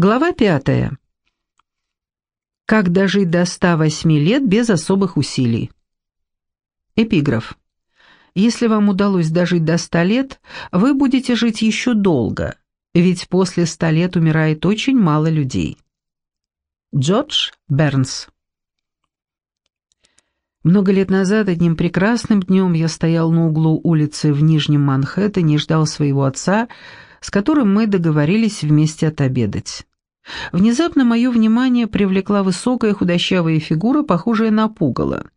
Глава пятая. Как дожить до 108 лет без особых усилий? Эпиграф. Если вам удалось дожить до 100 лет, вы будете жить еще долго, ведь после 100 лет умирает очень мало людей. Джордж Бернс. Много лет назад, одним прекрасным днем, я стоял на углу улицы в Нижнем Манхэттене и ждал своего отца, с которым мы договорились вместе отобедать. Внезапно мое внимание привлекла высокая худощавая фигура, похожая на пугало.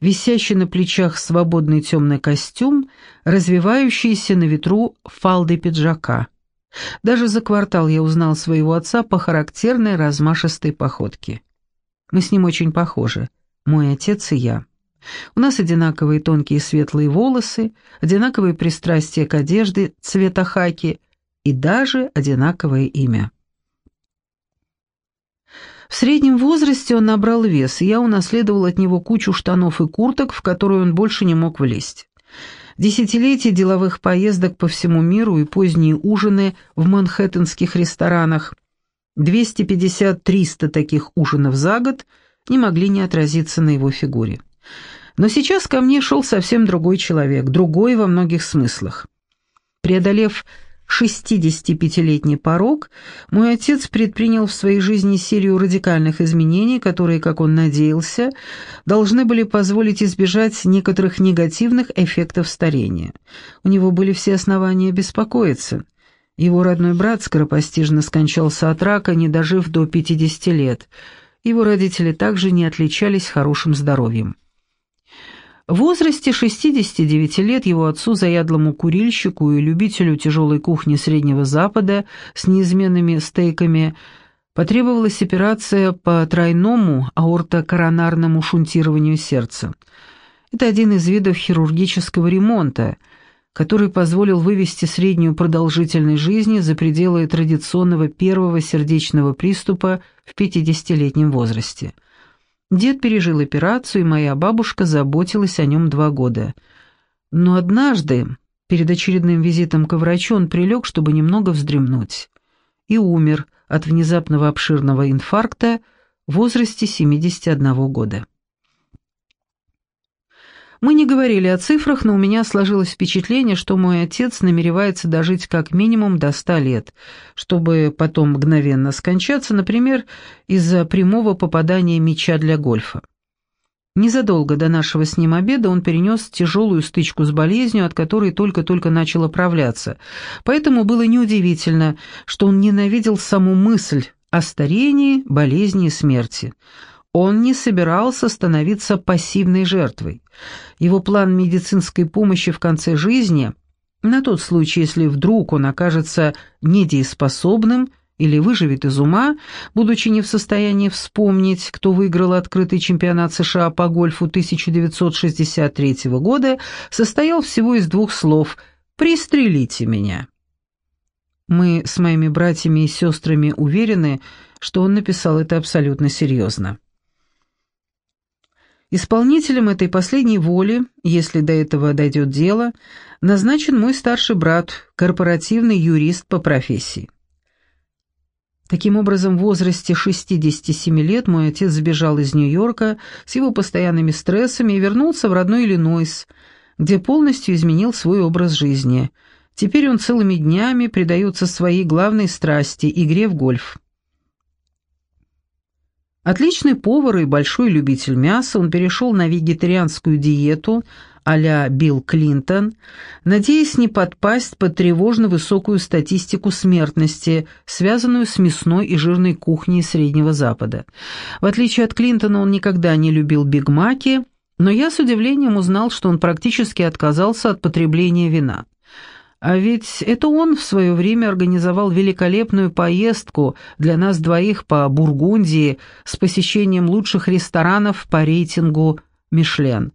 Висящий на плечах свободный темный костюм, развивающийся на ветру фалды пиджака. Даже за квартал я узнал своего отца по характерной размашистой походке. Мы с ним очень похожи, мой отец и я. У нас одинаковые тонкие светлые волосы, одинаковые пристрастия к одежде цвета хаки и даже одинаковое имя. В среднем возрасте он набрал вес, и я унаследовал от него кучу штанов и курток, в которые он больше не мог влезть. Десятилетия деловых поездок по всему миру и поздние ужины в манхэттенских ресторанах, 250-300 таких ужинов за год, не могли не отразиться на его фигуре. Но сейчас ко мне шел совсем другой человек, другой во многих смыслах. Преодолев 65-летний порог, мой отец предпринял в своей жизни серию радикальных изменений, которые, как он надеялся, должны были позволить избежать некоторых негативных эффектов старения. У него были все основания беспокоиться. Его родной брат скоропостижно скончался от рака, не дожив до 50 лет. Его родители также не отличались хорошим здоровьем. В возрасте 69 лет его отцу, заядлому курильщику и любителю тяжелой кухни Среднего Запада с неизменными стейками, потребовалась операция по тройному аортокоронарному шунтированию сердца. Это один из видов хирургического ремонта, который позволил вывести среднюю продолжительность жизни за пределы традиционного первого сердечного приступа в 50-летнем возрасте – Дед пережил операцию, и моя бабушка заботилась о нем два года. Но однажды, перед очередным визитом к врачу, он прилег, чтобы немного вздремнуть, и умер от внезапного обширного инфаркта в возрасте 71 года. Мы не говорили о цифрах, но у меня сложилось впечатление, что мой отец намеревается дожить как минимум до ста лет, чтобы потом мгновенно скончаться, например, из-за прямого попадания мяча для гольфа. Незадолго до нашего с ним обеда он перенес тяжелую стычку с болезнью, от которой только-только начал оправляться, поэтому было неудивительно, что он ненавидел саму мысль о старении, болезни и смерти – он не собирался становиться пассивной жертвой. Его план медицинской помощи в конце жизни, на тот случай, если вдруг он окажется недееспособным или выживет из ума, будучи не в состоянии вспомнить, кто выиграл открытый чемпионат США по гольфу 1963 года, состоял всего из двух слов «Пристрелите меня». Мы с моими братьями и сестрами уверены, что он написал это абсолютно серьезно. Исполнителем этой последней воли, если до этого дойдет дело, назначен мой старший брат, корпоративный юрист по профессии. Таким образом, в возрасте 67 лет мой отец сбежал из Нью-Йорка с его постоянными стрессами и вернулся в родной Иллинойс, где полностью изменил свой образ жизни. Теперь он целыми днями предается своей главной страсти – игре в гольф. Отличный повар и большой любитель мяса, он перешел на вегетарианскую диету а-ля Билл Клинтон, надеясь не подпасть под тревожно высокую статистику смертности, связанную с мясной и жирной кухней Среднего Запада. В отличие от Клинтона, он никогда не любил бигмаки, но я с удивлением узнал, что он практически отказался от потребления вина. А ведь это он в свое время организовал великолепную поездку для нас двоих по Бургундии с посещением лучших ресторанов по рейтингу «Мишлен».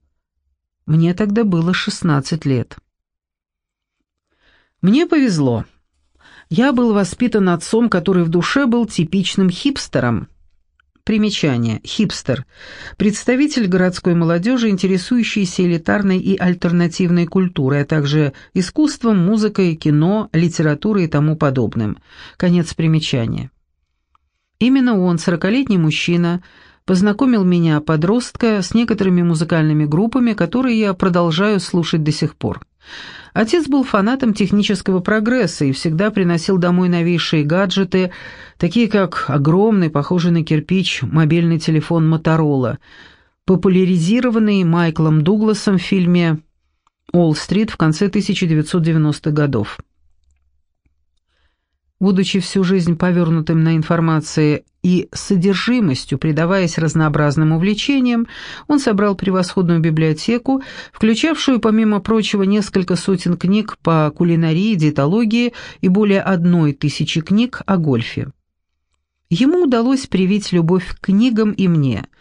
Мне тогда было 16 лет. Мне повезло. Я был воспитан отцом, который в душе был типичным хипстером – Примечание. Хипстер. Представитель городской молодежи, интересующийся элитарной и альтернативной культурой, а также искусством, музыкой, кино, литературой и тому подобным. Конец примечания. Именно он, сорокалетний мужчина, познакомил меня, подростка, с некоторыми музыкальными группами, которые я продолжаю слушать до сих пор. Отец был фанатом технического прогресса и всегда приносил домой новейшие гаджеты, такие как огромный, похожий на кирпич, мобильный телефон «Моторола», популяризированный Майклом Дугласом в фильме «Олл-стрит» в конце 1990-х годов. Будучи всю жизнь повернутым на информации и содержимостью, предаваясь разнообразным увлечениям, он собрал превосходную библиотеку, включавшую, помимо прочего, несколько сотен книг по кулинарии, диетологии и более одной тысячи книг о гольфе. Ему удалось привить любовь к книгам и мне –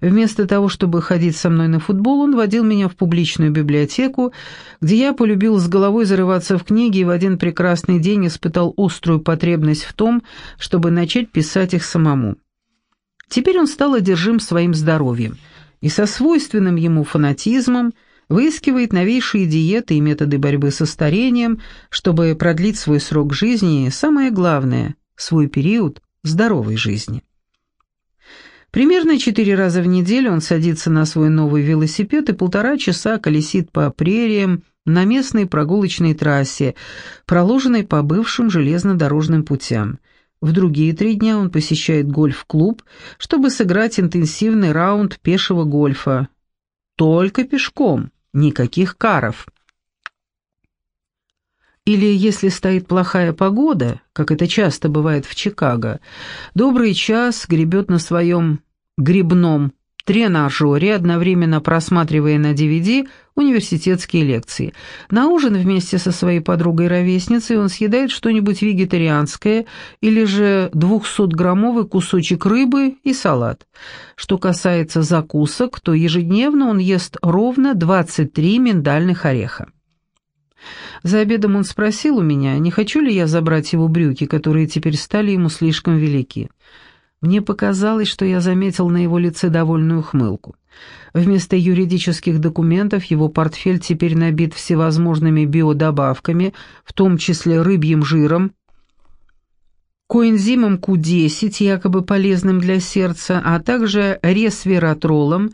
Вместо того, чтобы ходить со мной на футбол, он водил меня в публичную библиотеку, где я полюбил с головой зарываться в книги и в один прекрасный день испытал острую потребность в том, чтобы начать писать их самому. Теперь он стал одержим своим здоровьем и со свойственным ему фанатизмом выискивает новейшие диеты и методы борьбы со старением, чтобы продлить свой срок жизни и, самое главное, свой период здоровой жизни. Примерно четыре раза в неделю он садится на свой новый велосипед и полтора часа колесит по прериям на местной прогулочной трассе, проложенной по бывшим железнодорожным путям. В другие три дня он посещает гольф-клуб, чтобы сыграть интенсивный раунд пешего гольфа. Только пешком, никаких каров. Или если стоит плохая погода, как это часто бывает в Чикаго, добрый час гребет на своем грибном тренажере, одновременно просматривая на DVD университетские лекции. На ужин вместе со своей подругой-ровесницей он съедает что-нибудь вегетарианское или же 200-граммовый кусочек рыбы и салат. Что касается закусок, то ежедневно он ест ровно 23 миндальных ореха. За обедом он спросил у меня, не хочу ли я забрать его брюки, которые теперь стали ему слишком велики. Мне показалось, что я заметил на его лице довольную хмылку. Вместо юридических документов его портфель теперь набит всевозможными биодобавками, в том числе рыбьим жиром, коэнзимом Q10, якобы полезным для сердца, а также ресвератролом,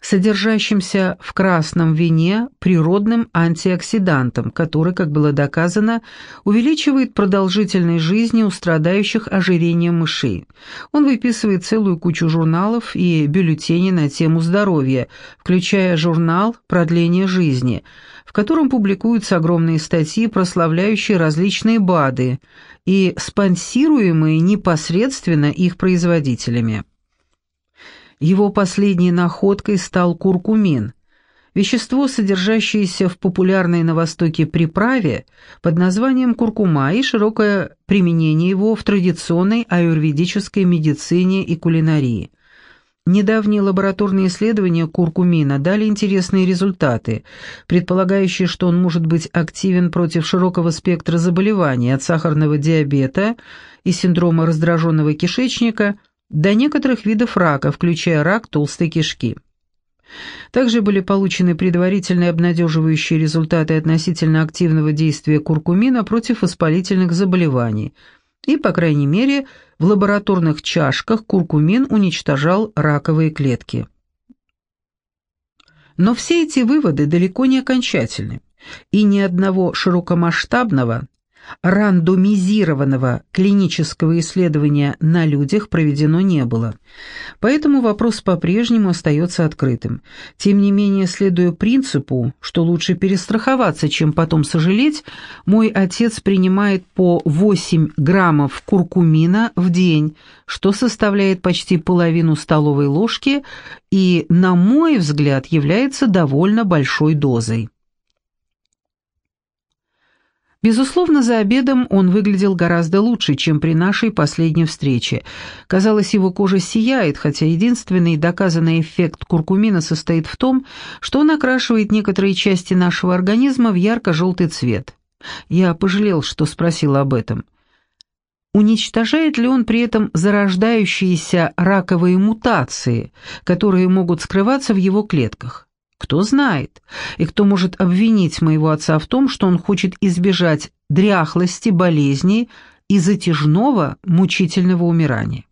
содержащимся в красном вине природным антиоксидантом, который, как было доказано, увеличивает продолжительность жизни у страдающих ожирением мышей. Он выписывает целую кучу журналов и бюллетеней на тему здоровья, включая журнал «Продление жизни», в котором публикуются огромные статьи, прославляющие различные БАДы и спонсируемые непосредственно их производителями. Его последней находкой стал куркумин, вещество, содержащееся в популярной на Востоке приправе под названием куркума и широкое применение его в традиционной аюрведической медицине и кулинарии. Недавние лабораторные исследования куркумина дали интересные результаты, предполагающие, что он может быть активен против широкого спектра заболеваний от сахарного диабета и синдрома раздраженного кишечника до некоторых видов рака, включая рак толстой кишки. Также были получены предварительные обнадеживающие результаты относительно активного действия куркумина против воспалительных заболеваний, и, по крайней мере, в лабораторных чашках куркумин уничтожал раковые клетки. Но все эти выводы далеко не окончательны, и ни одного широкомасштабного рандомизированного клинического исследования на людях проведено не было. Поэтому вопрос по-прежнему остается открытым. Тем не менее, следуя принципу, что лучше перестраховаться, чем потом сожалеть, мой отец принимает по 8 граммов куркумина в день, что составляет почти половину столовой ложки и, на мой взгляд, является довольно большой дозой. Безусловно, за обедом он выглядел гораздо лучше, чем при нашей последней встрече. Казалось, его кожа сияет, хотя единственный доказанный эффект куркумина состоит в том, что он окрашивает некоторые части нашего организма в ярко-желтый цвет. Я пожалел, что спросил об этом. Уничтожает ли он при этом зарождающиеся раковые мутации, которые могут скрываться в его клетках? Кто знает, и кто может обвинить моего отца в том, что он хочет избежать дряхлости, болезней и затяжного мучительного умирания.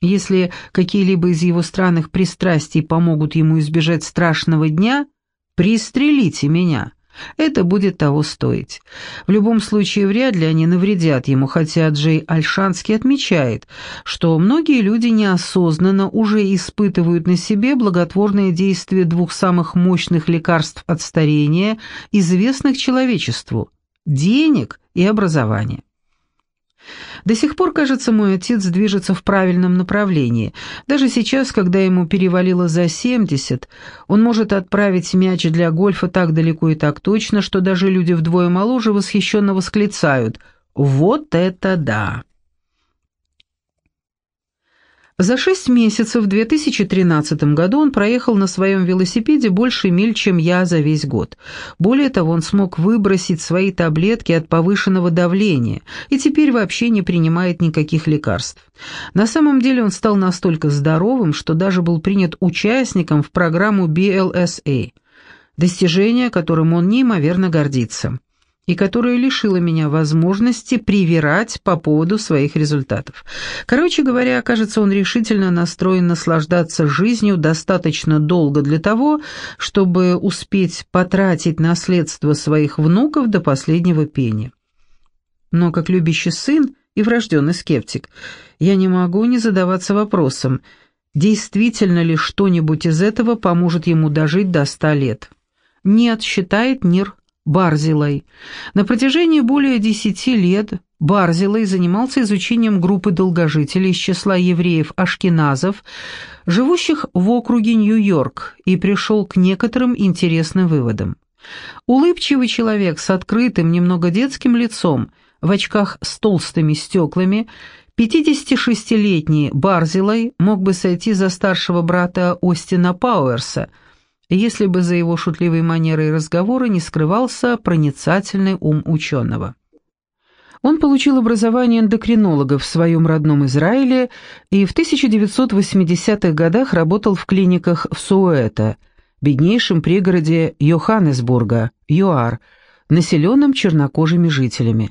Если какие-либо из его странных пристрастий помогут ему избежать страшного дня, пристрелите меня. Это будет того стоить. В любом случае, вряд ли они навредят ему, хотя Джей Альшанский отмечает, что многие люди неосознанно уже испытывают на себе благотворное действие двух самых мощных лекарств от старения, известных человечеству – денег и образования. До сих пор, кажется, мой отец движется в правильном направлении. Даже сейчас, когда ему перевалило за 70, он может отправить мяч для гольфа так далеко и так точно, что даже люди вдвое моложе восхищенно восклицают «Вот это да!». За шесть месяцев в 2013 году он проехал на своем велосипеде больше миль, чем я за весь год. Более того, он смог выбросить свои таблетки от повышенного давления и теперь вообще не принимает никаких лекарств. На самом деле он стал настолько здоровым, что даже был принят участником в программу BLSA, достижение, которым он неимоверно гордится и которая лишила меня возможности привирать по поводу своих результатов. Короче говоря, кажется, он решительно настроен наслаждаться жизнью достаточно долго для того, чтобы успеть потратить наследство своих внуков до последнего пени. Но как любящий сын и врожденный скептик, я не могу не задаваться вопросом, действительно ли что-нибудь из этого поможет ему дожить до ста лет. Нет, считает Нир Барзилой. На протяжении более десяти лет Барзилой занимался изучением группы долгожителей из числа евреев-ашкеназов, живущих в округе Нью-Йорк, и пришел к некоторым интересным выводам. Улыбчивый человек с открытым, немного детским лицом, в очках с толстыми стеклами, 56-летний Барзилой мог бы сойти за старшего брата Остина Пауэрса – если бы за его шутливой манерой разговора не скрывался проницательный ум ученого. Он получил образование эндокринолога в своем родном Израиле и в 1980-х годах работал в клиниках в Суэто, беднейшем пригороде Йоханнесбурга, ЮАР, населенном чернокожими жителями.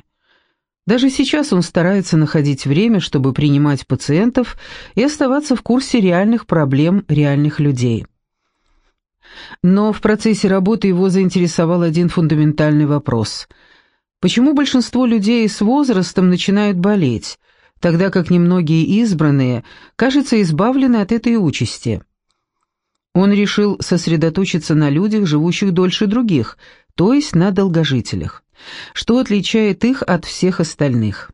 Даже сейчас он старается находить время, чтобы принимать пациентов и оставаться в курсе реальных проблем реальных людей. Но в процессе работы его заинтересовал один фундаментальный вопрос. Почему большинство людей с возрастом начинают болеть, тогда как немногие избранные, кажется, избавлены от этой участи? Он решил сосредоточиться на людях, живущих дольше других, то есть на долгожителях. Что отличает их от всех остальных?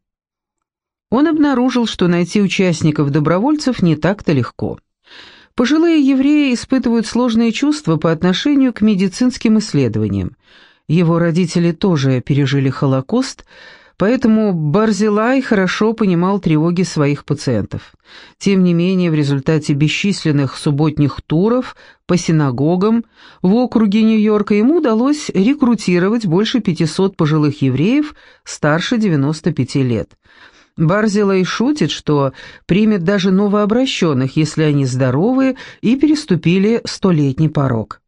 Он обнаружил, что найти участников-добровольцев не так-то легко. Пожилые евреи испытывают сложные чувства по отношению к медицинским исследованиям. Его родители тоже пережили Холокост, поэтому Барзилай хорошо понимал тревоги своих пациентов. Тем не менее, в результате бесчисленных субботних туров по синагогам в округе Нью-Йорка ему удалось рекрутировать больше 500 пожилых евреев старше 95 лет. Барзилай шутит, что примет даже новообращенных, если они здоровы и переступили столетний порог.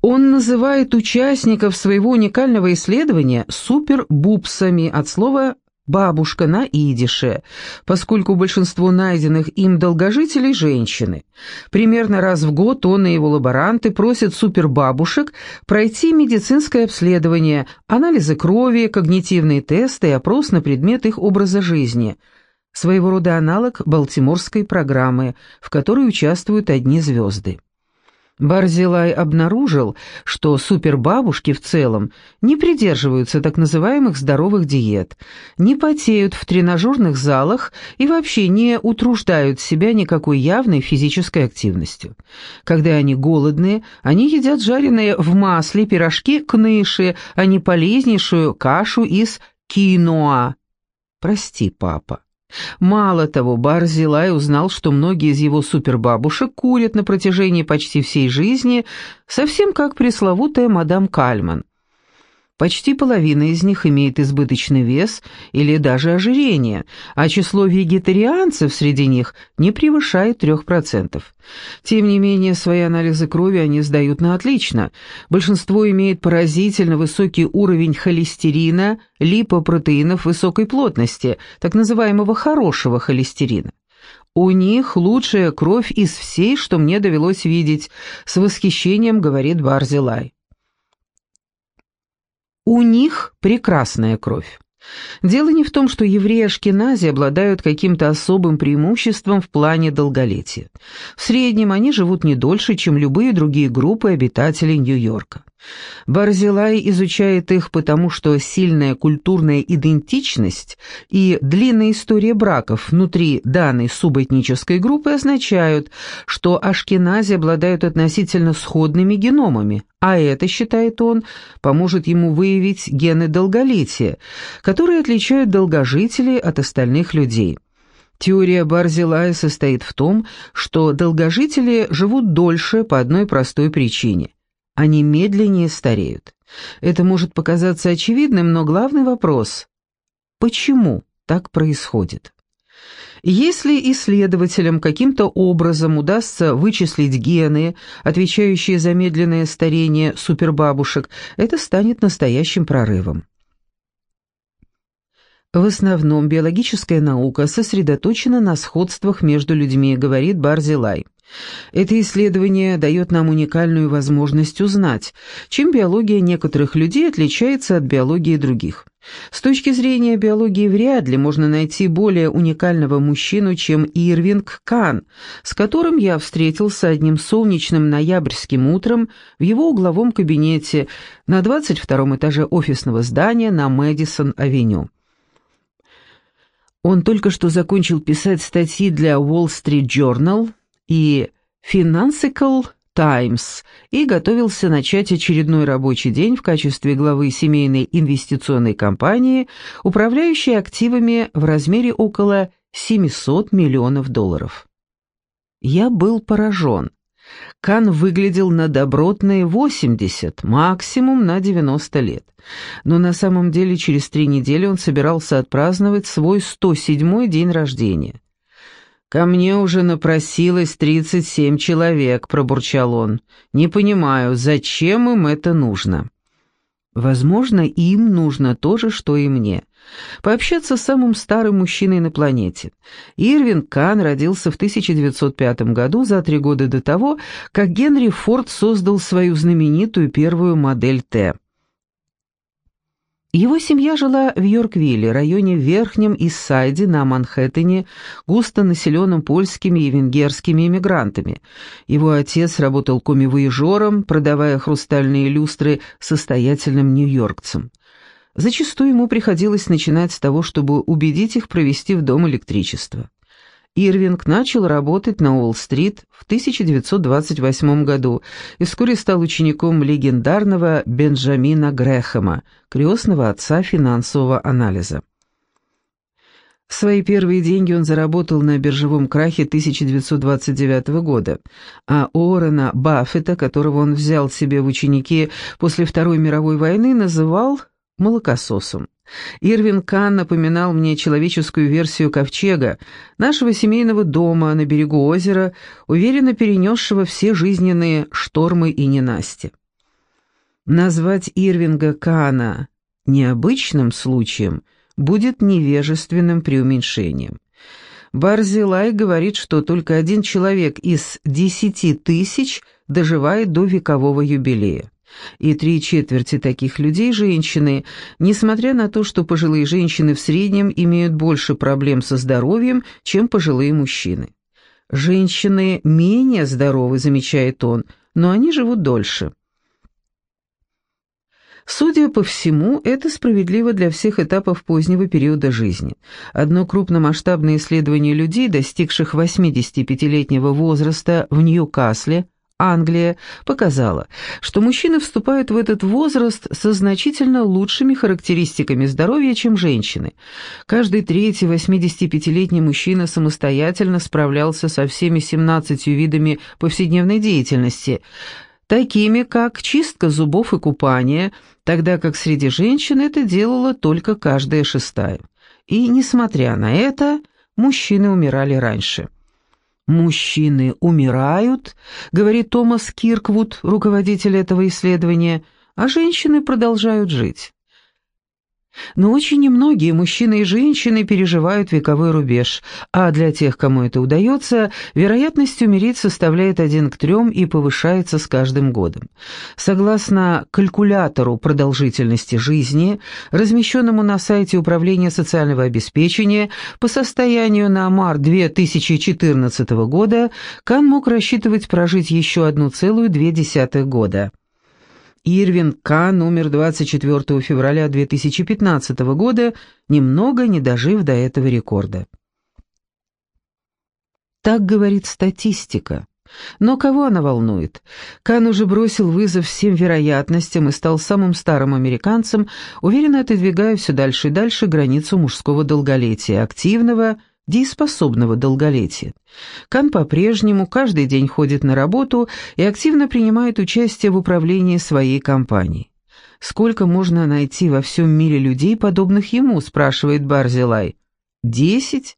Он называет участников своего уникального исследования супербупсами от слова бабушка на идише, поскольку большинство найденных им долгожителей – женщины. Примерно раз в год он и его лаборанты просят супербабушек пройти медицинское обследование, анализы крови, когнитивные тесты и опрос на предмет их образа жизни – своего рода аналог балтиморской программы, в которой участвуют одни звезды. Барзилай обнаружил, что супербабушки в целом не придерживаются так называемых здоровых диет, не потеют в тренажерных залах и вообще не утруждают себя никакой явной физической активностью. Когда они голодные, они едят жареные в масле пирожки кныши, а не полезнейшую кашу из киноа. «Прости, папа». Мало того, Барзилай узнал, что многие из его супербабушек курят на протяжении почти всей жизни, совсем как пресловутая мадам Кальман. Почти половина из них имеет избыточный вес или даже ожирение, а число вегетарианцев среди них не превышает 3%. Тем не менее, свои анализы крови они сдают на отлично. Большинство имеет поразительно высокий уровень холестерина, липопротеинов высокой плотности, так называемого хорошего холестерина. У них лучшая кровь из всей, что мне довелось видеть, с восхищением говорит Барзилай. У них прекрасная кровь. Дело не в том, что евреи Ашкенази обладают каким-то особым преимуществом в плане долголетия. В среднем они живут не дольше, чем любые другие группы обитателей Нью-Йорка. Барзилай изучает их потому, что сильная культурная идентичность и длинная история браков внутри данной субэтнической группы означают, что ашкенази обладают относительно сходными геномами, а это, считает он, поможет ему выявить гены долголетия, которые отличают долгожителей от остальных людей. Теория Барзилая состоит в том, что долгожители живут дольше по одной простой причине они медленнее стареют. Это может показаться очевидным, но главный вопрос – почему так происходит? Если исследователям каким-то образом удастся вычислить гены, отвечающие за медленное старение супербабушек, это станет настоящим прорывом. В основном биологическая наука сосредоточена на сходствах между людьми, говорит Барзилай. Это исследование дает нам уникальную возможность узнать, чем биология некоторых людей отличается от биологии других. С точки зрения биологии вряд ли можно найти более уникального мужчину, чем Ирвинг Кан, с которым я встретился одним солнечным ноябрьским утром в его угловом кабинете на 22 этаже офисного здания на Мэдисон-авеню. Он только что закончил писать статьи для Wall Street Journal, и Financial Times и готовился начать очередной рабочий день в качестве главы семейной инвестиционной компании, управляющей активами в размере около 700 миллионов долларов. Я был поражен. Кан выглядел на добротные 80, максимум на 90 лет. Но на самом деле через три недели он собирался отпраздновать свой 107-й день рождения. «Ко мне уже напросилось тридцать семь человек», — пробурчал он. «Не понимаю, зачем им это нужно?» «Возможно, им нужно то же, что и мне. Пообщаться с самым старым мужчиной на планете. Ирвин Кан родился в 1905 году, за три года до того, как Генри Форд создал свою знаменитую первую модель «Т». Его семья жила в Йорквилле, районе Верхнем Иссайде на Манхэттене, густо населенном польскими и венгерскими иммигрантами. Его отец работал комивояжером, продавая хрустальные люстры состоятельным нью-йоркцам. Зачастую ему приходилось начинать с того, чтобы убедить их провести в дом электричество. Ирвинг начал работать на Уолл-стрит в 1928 году и вскоре стал учеником легендарного Бенджамина Грэхэма, крестного отца финансового анализа. Свои первые деньги он заработал на биржевом крахе 1929 года, а Уоррена Баффета, которого он взял себе в ученики после Второй мировой войны, называл молокососом. Ирвин Кан напоминал мне человеческую версию ковчега, нашего семейного дома на берегу озера, уверенно перенесшего все жизненные штормы и ненасти. Назвать Ирвинга Кана необычным случаем будет невежественным преуменьшением. Барзилай говорит, что только один человек из десяти тысяч доживает до векового юбилея. И три четверти таких людей – женщины, несмотря на то, что пожилые женщины в среднем имеют больше проблем со здоровьем, чем пожилые мужчины. Женщины менее здоровы, замечает он, но они живут дольше. Судя по всему, это справедливо для всех этапов позднего периода жизни. Одно крупномасштабное исследование людей, достигших 85-летнего возраста в Ньюкасле – Англия показала, что мужчины вступают в этот возраст со значительно лучшими характеристиками здоровья, чем женщины. Каждый третий 85-летний мужчина самостоятельно справлялся со всеми 17 видами повседневной деятельности, такими как чистка зубов и купание, тогда как среди женщин это делала только каждая шестая. И, несмотря на это, мужчины умирали раньше. «Мужчины умирают», — говорит Томас Кирквуд, руководитель этого исследования, «а женщины продолжают жить». Но очень немногие мужчины и женщины переживают вековой рубеж, а для тех, кому это удается, вероятность умереть составляет 1 к 3 и повышается с каждым годом. Согласно калькулятору продолжительности жизни, размещенному на сайте Управления социального обеспечения, по состоянию на март 2014 года Кан мог рассчитывать прожить еще 1,2 года. Ирвин Кан умер 24 февраля 2015 года, немного не дожив до этого рекорда. Так говорит статистика. Но кого она волнует? Кан уже бросил вызов всем вероятностям и стал самым старым американцем, уверенно отодвигая все дальше и дальше границу мужского долголетия, активного дееспособного долголетия. Кан по-прежнему каждый день ходит на работу и активно принимает участие в управлении своей компанией. «Сколько можно найти во всем мире людей, подобных ему?» – спрашивает Барзилай. «Десять?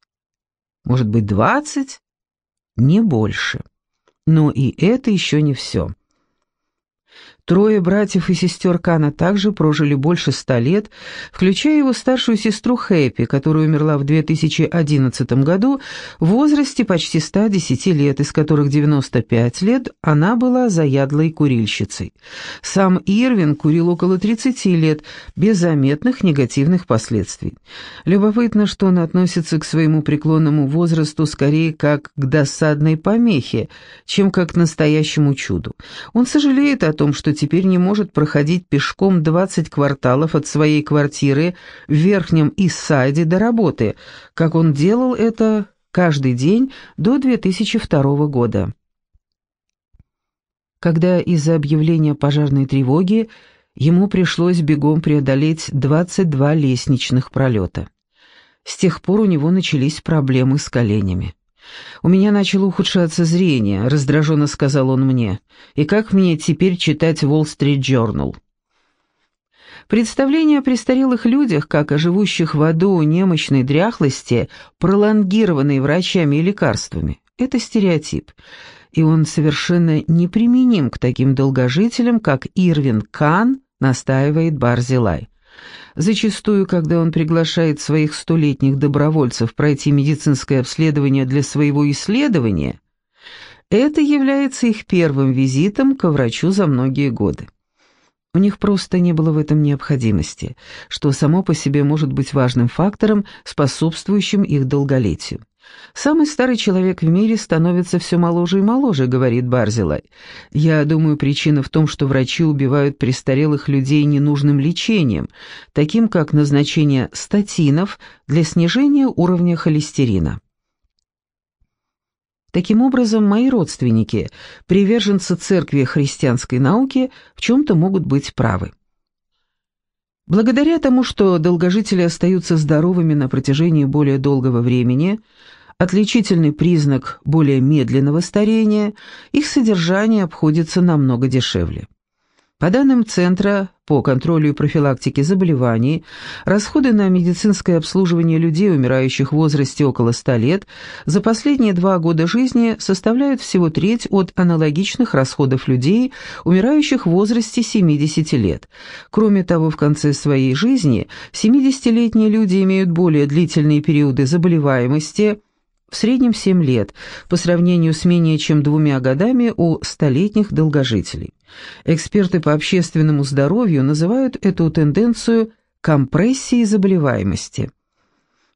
Может быть, двадцать? Не больше. Но и это еще не все». Трое братьев и сестер Кана также прожили больше ста лет, включая его старшую сестру Хэппи, которая умерла в 2011 году в возрасте почти 110 лет, из которых 95 лет она была заядлой курильщицей. Сам Ирвин курил около 30 лет, без заметных негативных последствий. Любопытно, что он относится к своему преклонному возрасту скорее как к досадной помехе, чем как к настоящему чуду. Он сожалеет о том, что теперь не может проходить пешком 20 кварталов от своей квартиры в Верхнем Иссайде до работы, как он делал это каждый день до 2002 года. Когда из-за объявления пожарной тревоги ему пришлось бегом преодолеть 22 лестничных пролета. С тех пор у него начались проблемы с коленями. «У меня начало ухудшаться зрение», — раздраженно сказал он мне. «И как мне теперь читать Journal?» Представление о престарелых людях, как о живущих в аду немощной дряхлости, пролонгированной врачами и лекарствами, это стереотип, и он совершенно неприменим к таким долгожителям, как Ирвин Кан, настаивает Барзилай. Зачастую, когда он приглашает своих столетних добровольцев пройти медицинское обследование для своего исследования, это является их первым визитом ко врачу за многие годы. У них просто не было в этом необходимости, что само по себе может быть важным фактором, способствующим их долголетию. «Самый старый человек в мире становится все моложе и моложе», — говорит Барзилай. «Я думаю, причина в том, что врачи убивают престарелых людей ненужным лечением, таким как назначение статинов для снижения уровня холестерина». Таким образом, мои родственники, приверженцы церкви христианской науки, в чем-то могут быть правы. Благодаря тому, что долгожители остаются здоровыми на протяжении более долгого времени, Отличительный признак более медленного старения, их содержание обходится намного дешевле. По данным Центра по контролю и профилактике заболеваний, расходы на медицинское обслуживание людей, умирающих в возрасте около 100 лет, за последние два года жизни составляют всего треть от аналогичных расходов людей, умирающих в возрасте 70 лет. Кроме того, в конце своей жизни 70-летние люди имеют более длительные периоды заболеваемости – в среднем 7 лет, по сравнению с менее чем двумя годами у столетних долгожителей. Эксперты по общественному здоровью называют эту тенденцию компрессией заболеваемости.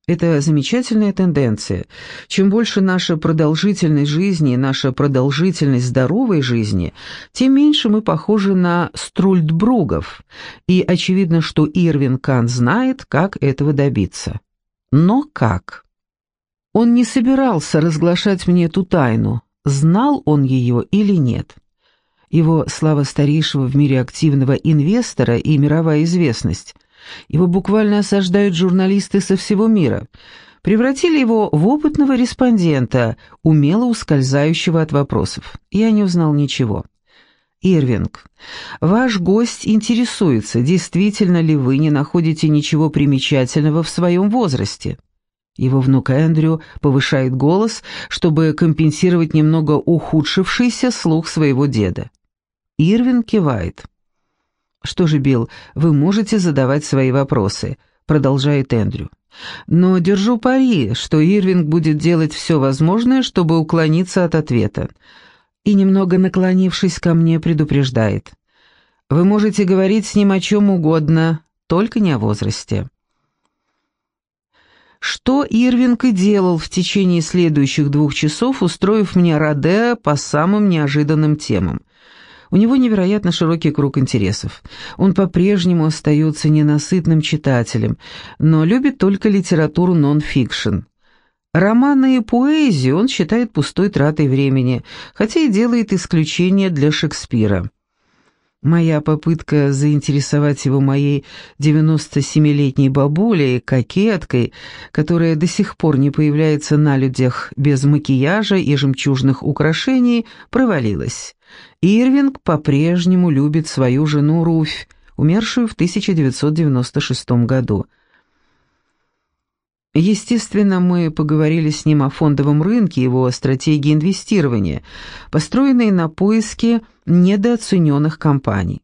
Это замечательная тенденция. Чем больше наша продолжительность жизни, наша продолжительность здоровой жизни, тем меньше мы похожи на струльдбругов. И очевидно, что Ирвин Кан знает, как этого добиться. Но как? Он не собирался разглашать мне эту тайну, знал он ее или нет. Его слава старейшего в мире активного инвестора и мировая известность. Его буквально осаждают журналисты со всего мира. Превратили его в опытного респондента, умело ускользающего от вопросов. Я не узнал ничего. Ирвинг, ваш гость интересуется, действительно ли вы не находите ничего примечательного в своем возрасте. Его внук Эндрю повышает голос, чтобы компенсировать немного ухудшившийся слух своего деда. Ирвин кивает. «Что же, Билл, вы можете задавать свои вопросы», — продолжает Эндрю. «Но держу пари, что Ирвинг будет делать все возможное, чтобы уклониться от ответа и, немного наклонившись ко мне, предупреждает. «Вы можете говорить с ним о чем угодно, только не о возрасте». Что Ирвинг и делал в течение следующих двух часов, устроив мне Родео по самым неожиданным темам. У него невероятно широкий круг интересов. Он по-прежнему остается ненасытным читателем, но любит только литературу нон-фикшн. Романы и поэзию он считает пустой тратой времени, хотя и делает исключение для Шекспира. Моя попытка заинтересовать его моей 97-летней бабулей, кокеткой, которая до сих пор не появляется на людях без макияжа и жемчужных украшений, провалилась. Ирвинг по-прежнему любит свою жену Руфь, умершую в 1996 году – Естественно, мы поговорили с ним о фондовом рынке, его стратегии инвестирования, построенной на поиске недооцененных компаний.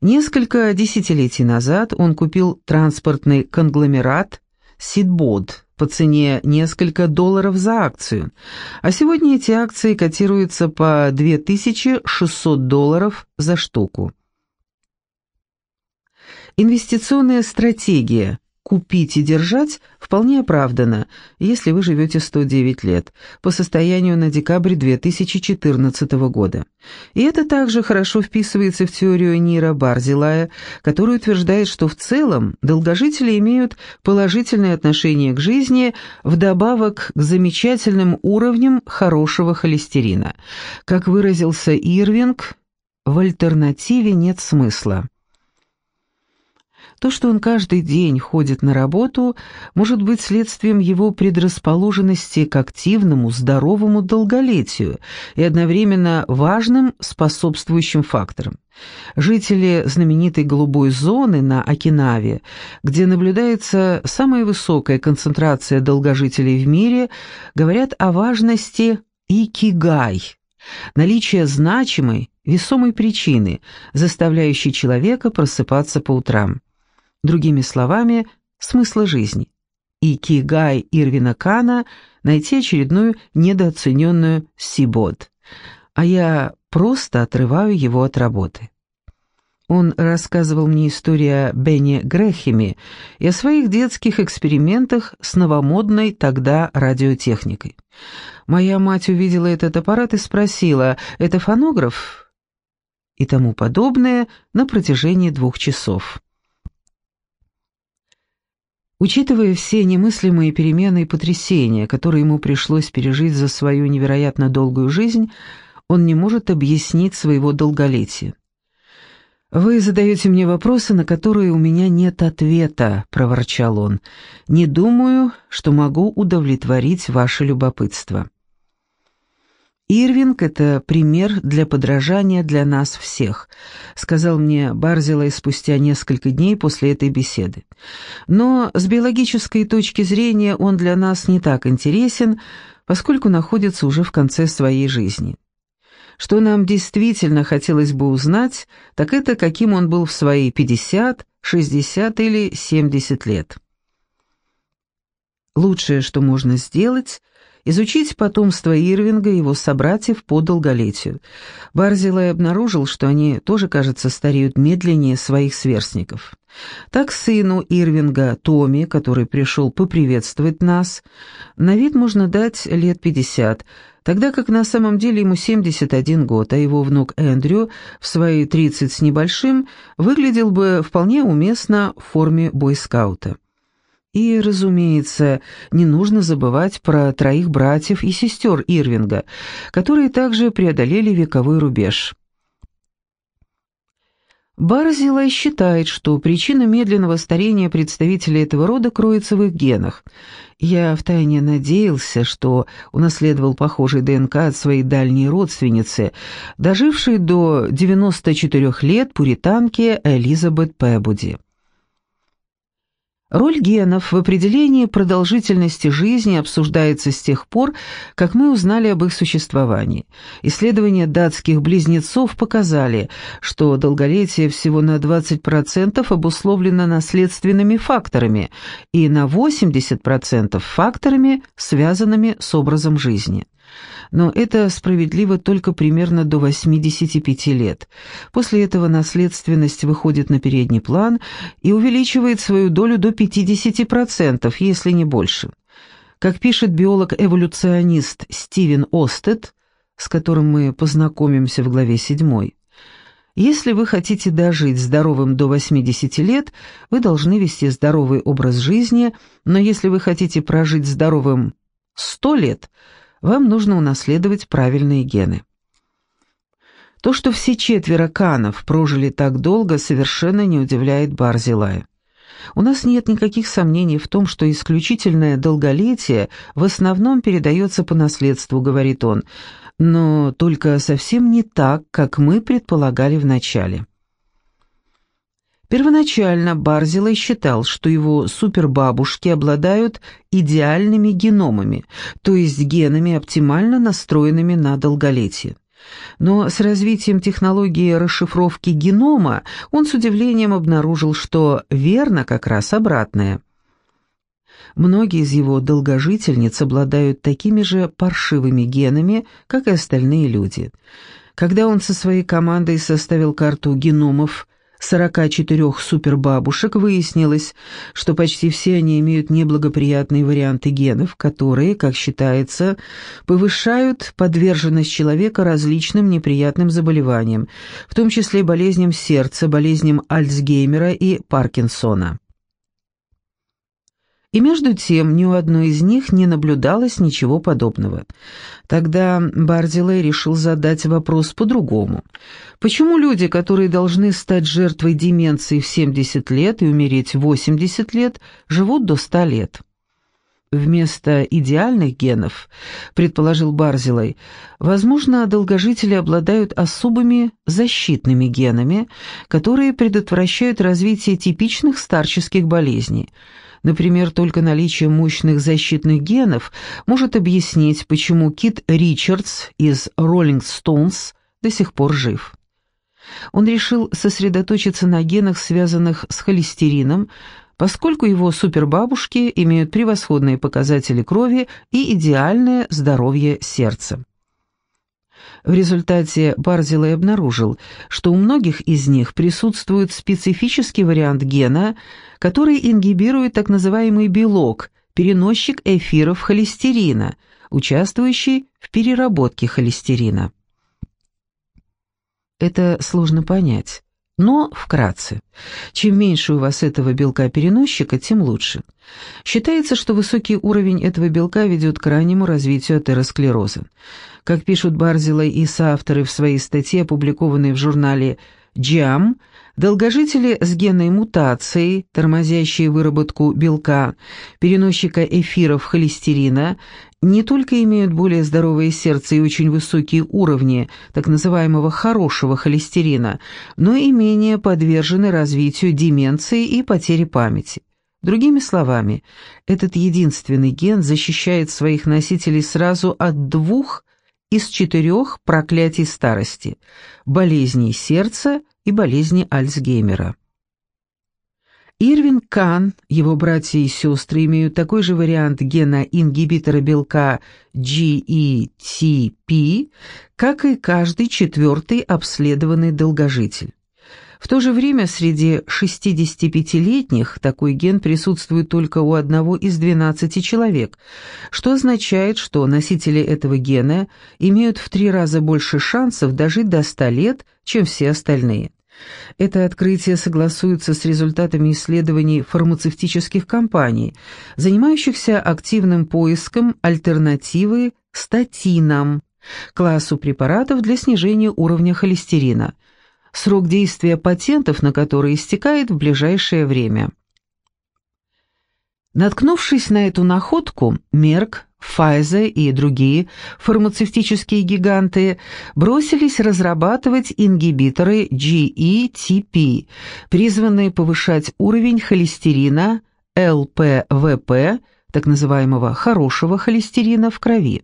Несколько десятилетий назад он купил транспортный конгломерат «Сидбод» по цене несколько долларов за акцию, а сегодня эти акции котируются по 2600 долларов за штуку. Инвестиционная стратегия – купить и держать вполне оправдано, если вы живете 109 лет, по состоянию на декабрь 2014 года. И это также хорошо вписывается в теорию Нира Барзилая, который утверждает, что в целом долгожители имеют положительное отношение к жизни вдобавок к замечательным уровням хорошего холестерина. Как выразился Ирвинг, в альтернативе нет смысла. То, что он каждый день ходит на работу, может быть следствием его предрасположенности к активному, здоровому долголетию и одновременно важным способствующим фактором. Жители знаменитой голубой зоны на Окинаве, где наблюдается самая высокая концентрация долгожителей в мире, говорят о важности икигай – наличия значимой, весомой причины, заставляющей человека просыпаться по утрам другими словами, смысла жизни. И Кигай Ирвина Кана найти очередную недооцененную Сибот, а я просто отрываю его от работы. Он рассказывал мне историю о Бенни Грэхеме и о своих детских экспериментах с новомодной тогда радиотехникой. Моя мать увидела этот аппарат и спросила, «Это фонограф?» и тому подобное на протяжении двух часов. Учитывая все немыслимые перемены и потрясения, которые ему пришлось пережить за свою невероятно долгую жизнь, он не может объяснить своего долголетия. «Вы задаете мне вопросы, на которые у меня нет ответа», — проворчал он. «Не думаю, что могу удовлетворить ваше любопытство». «Ирвинг — это пример для подражания для нас всех», — сказал мне Барзилай спустя несколько дней после этой беседы. «Но с биологической точки зрения он для нас не так интересен, поскольку находится уже в конце своей жизни. Что нам действительно хотелось бы узнать, так это каким он был в свои 50, 60 или 70 лет». Лучшее, что можно сделать — изучить потомство Ирвинга и его собратьев по долголетию. Барзилай обнаружил, что они тоже, кажется, стареют медленнее своих сверстников. Так сыну Ирвинга, Томи, который пришел поприветствовать нас, на вид можно дать лет 50, тогда как на самом деле ему 71 год, а его внук Эндрю в свои 30 с небольшим выглядел бы вполне уместно в форме бойскаута. И, разумеется, не нужно забывать про троих братьев и сестер Ирвинга, которые также преодолели вековой рубеж. Барзилай считает, что причина медленного старения представителей этого рода кроется в их генах. Я втайне надеялся, что унаследовал похожий ДНК от своей дальней родственницы, дожившей до 94 лет пуританки Элизабет Пэбуди. Роль генов в определении продолжительности жизни обсуждается с тех пор, как мы узнали об их существовании. Исследования датских близнецов показали, что долголетие всего на 20% обусловлено наследственными факторами и на 80% факторами, связанными с образом жизни но это справедливо только примерно до 85 лет. После этого наследственность выходит на передний план и увеличивает свою долю до 50%, если не больше. Как пишет биолог-эволюционист Стивен Остед, с которым мы познакомимся в главе 7, если вы хотите дожить здоровым до 80 лет, вы должны вести здоровый образ жизни, но если вы хотите прожить здоровым 100 лет – вам нужно унаследовать правильные гены. То, что все четверо Канов прожили так долго, совершенно не удивляет Барзилая. У нас нет никаких сомнений в том, что исключительное долголетие в основном передается по наследству, говорит он, но только совсем не так, как мы предполагали вначале. Первоначально Барзилай считал, что его супербабушки обладают идеальными геномами, то есть генами, оптимально настроенными на долголетие. Но с развитием технологии расшифровки генома он с удивлением обнаружил, что верно как раз обратное. Многие из его долгожительниц обладают такими же паршивыми генами, как и остальные люди. Когда он со своей командой составил карту геномов 44 супербабушек выяснилось, что почти все они имеют неблагоприятные варианты генов, которые, как считается, повышают подверженность человека различным неприятным заболеваниям, в том числе болезням сердца, болезням Альцгеймера и Паркинсона. И между тем ни у одной из них не наблюдалось ничего подобного. Тогда Бардилей решил задать вопрос по-другому. Почему люди, которые должны стать жертвой деменции в 70 лет и умереть в 80 лет, живут до 100 лет? Вместо идеальных генов, предположил Барзилай, возможно, долгожители обладают особыми защитными генами, которые предотвращают развитие типичных старческих болезней – Например, только наличие мощных защитных генов может объяснить, почему Кит Ричардс из Rolling Stones до сих пор жив. Он решил сосредоточиться на генах, связанных с холестерином, поскольку его супербабушки имеют превосходные показатели крови и идеальное здоровье сердца. В результате Барзилай обнаружил, что у многих из них присутствует специфический вариант гена, который ингибирует так называемый белок, переносчик эфиров холестерина, участвующий в переработке холестерина. Это сложно понять. Но вкратце, чем меньше у вас этого белка-переносчика, тем лучше. Считается, что высокий уровень этого белка ведет к раннему развитию атеросклероза. Как пишут Барзилай и соавторы в своей статье, опубликованной в журнале «Джам», долгожители с генной мутацией, тормозящие выработку белка, переносчика эфиров холестерина, не только имеют более здоровое сердце и очень высокие уровни так называемого хорошего холестерина, но и менее подвержены развитию деменции и потери памяти. Другими словами, этот единственный ген защищает своих носителей сразу от двух из четырех проклятий старости – болезней сердца и болезни Альцгеймера. Ирвин Кан, его братья и сестры имеют такой же вариант гена ингибитора белка GETP, как и каждый четвертый обследованный долгожитель. В то же время среди 65-летних такой ген присутствует только у одного из 12 человек, что означает, что носители этого гена имеют в три раза больше шансов дожить до 100 лет, чем все остальные. Это открытие согласуется с результатами исследований фармацевтических компаний, занимающихся активным поиском альтернативы статинам, классу препаратов для снижения уровня холестерина. срок действия патентов на которые истекает в ближайшее время. Наткнувшись на эту находку, Мерк, Pfizer и другие фармацевтические гиганты бросились разрабатывать ингибиторы GETP, призванные повышать уровень холестерина ЛПВП, так называемого «хорошего холестерина» в крови.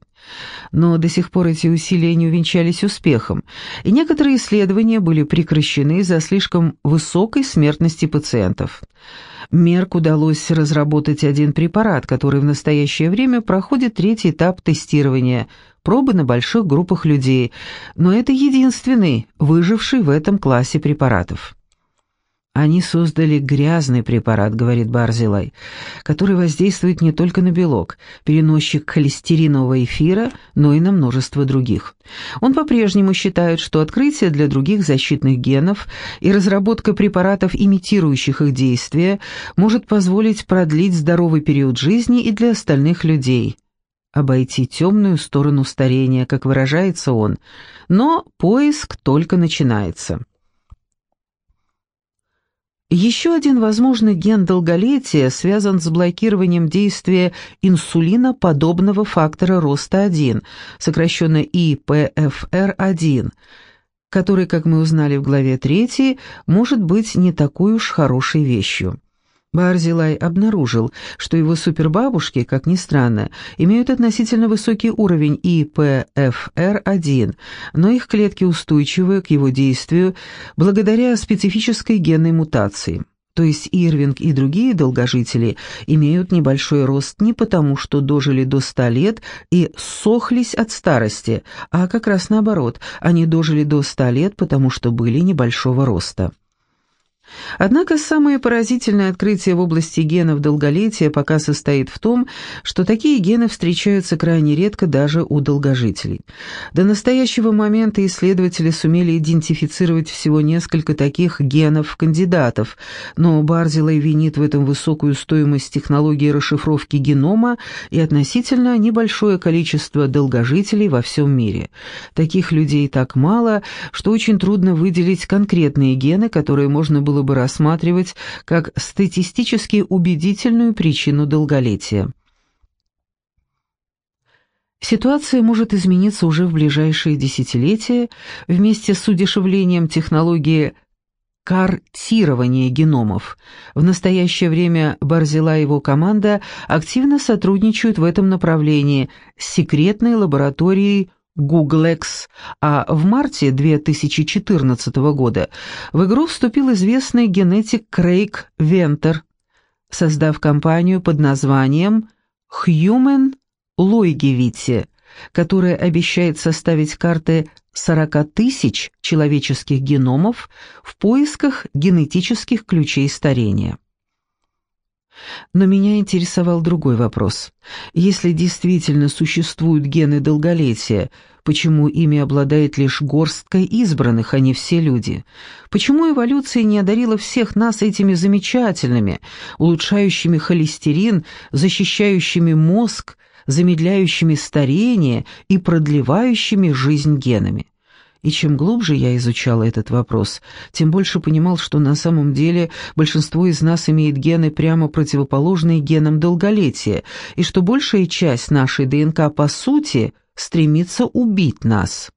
Но до сих пор эти усилия не увенчались успехом, и некоторые исследования были прекращены из-за слишком высокой смертности пациентов. Мерк удалось разработать один препарат, который в настоящее время проходит третий этап тестирования, пробы на больших группах людей, но это единственный, выживший в этом классе препаратов. Они создали грязный препарат, говорит Барзилай, который воздействует не только на белок, переносчик холестеринового эфира, но и на множество других. Он по-прежнему считает, что открытие для других защитных генов и разработка препаратов, имитирующих их действие, может позволить продлить здоровый период жизни и для остальных людей. Обойти темную сторону старения, как выражается он, но поиск только начинается. Еще один возможный ген долголетия связан с блокированием действия инсулина подобного фактора роста 1, сокращенно ИПФР1, который, как мы узнали в главе 3, может быть не такой уж хорошей вещью. Барзилай обнаружил, что его супербабушки, как ни странно, имеют относительно высокий уровень ИПФР1, но их клетки устойчивы к его действию благодаря специфической генной мутации. То есть Ирвинг и другие долгожители имеют небольшой рост не потому, что дожили до 100 лет и сохлись от старости, а как раз наоборот, они дожили до 100 лет, потому что были небольшого роста. Однако самое поразительное открытие в области генов долголетия пока состоит в том, что такие гены встречаются крайне редко даже у долгожителей. До настоящего момента исследователи сумели идентифицировать всего несколько таких генов-кандидатов, но Барзилай винит в этом высокую стоимость технологии расшифровки генома и относительно небольшое количество долгожителей во всем мире. Таких людей так мало, что очень трудно выделить конкретные гены, которые можно было бы рассматривать как статистически убедительную причину долголетия. Ситуация может измениться уже в ближайшие десятилетия вместе с удешевлением технологии картирования геномов. В настоящее время Барзила и его команда активно сотрудничают в этом направлении с секретной лабораторией GoogleX, а в марте 2014 года в игру вступил известный генетик Крейг Вентер, создав компанию под названием Human Longevity, которая обещает составить карты 40 тысяч человеческих геномов в поисках генетических ключей старения. Но меня интересовал другой вопрос. Если действительно существуют гены долголетия, почему ими обладает лишь горстка избранных, а не все люди? Почему эволюция не одарила всех нас этими замечательными, улучшающими холестерин, защищающими мозг, замедляющими старение и продлевающими жизнь генами? И чем глубже я изучал этот вопрос, тем больше понимал, что на самом деле большинство из нас имеет гены прямо противоположные генам долголетия, и что большая часть нашей ДНК по сути стремится убить нас.